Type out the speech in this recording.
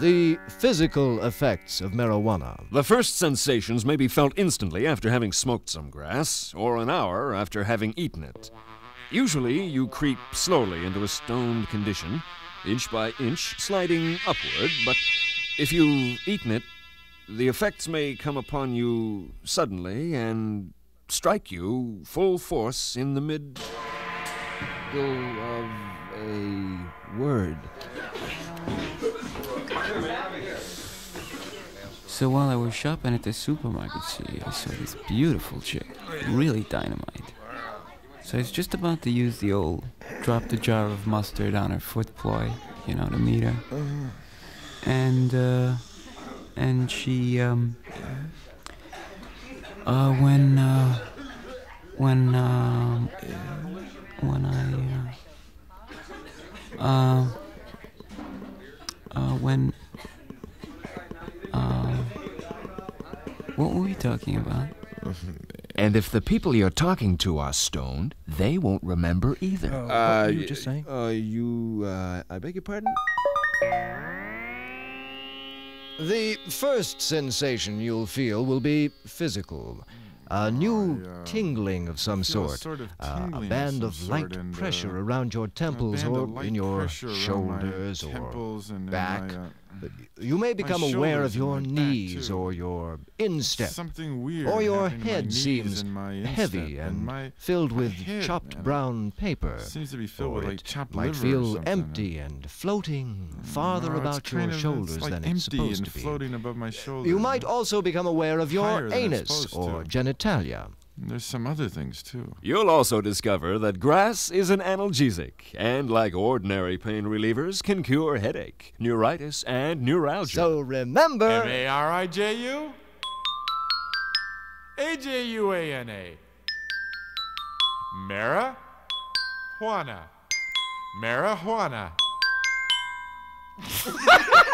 The physical effects of marijuana. The first sensations may be felt instantly after having smoked some grass, or an hour after having eaten it. Usually, you creep slowly into a stoned condition, inch by inch, sliding upward, but if you've eaten it, the effects may come upon you suddenly and strike you full force in the mid of a word. So while I was shopping at the supermarket, see, I saw this beautiful chick, really dynamite. So I was just about to use the old drop the jar of mustard on her foot ploy, you know, to meet her. And, uh, and she, um, uh, when, uh, when, um, when I, uh, uh, uh, when, uh, what were we talking about? And if the people you're talking to are stoned, they won't remember either. what were you just saying? Uh, you, uh, I beg your pardon? The first sensation you'll feel will be physical. A new I, uh, tingling of some sort. sort of Uh, a band of light sort and, pressure uh, around your temples or in your pressure around my shoulders or and back. my, uh, But you may become aware of your knees too. or your instep. Or your happening to my head seems heavy and my, filled with chopped brown paper. Seems to be filled or like it chopped might feel empty and floating farther No, about your of- it's shoulders like than empty it's supposed and to be. floating above my shoulders. You might also become aware of your Higher than it's anus or to. Genitalia. There's some other things too. You'll also discover that grass is an analgesic, and like ordinary pain relievers, can cure headache, neuritis, and neuralgia. So remember. M A R I J U A J U A N A. Marijuana. Marijuana.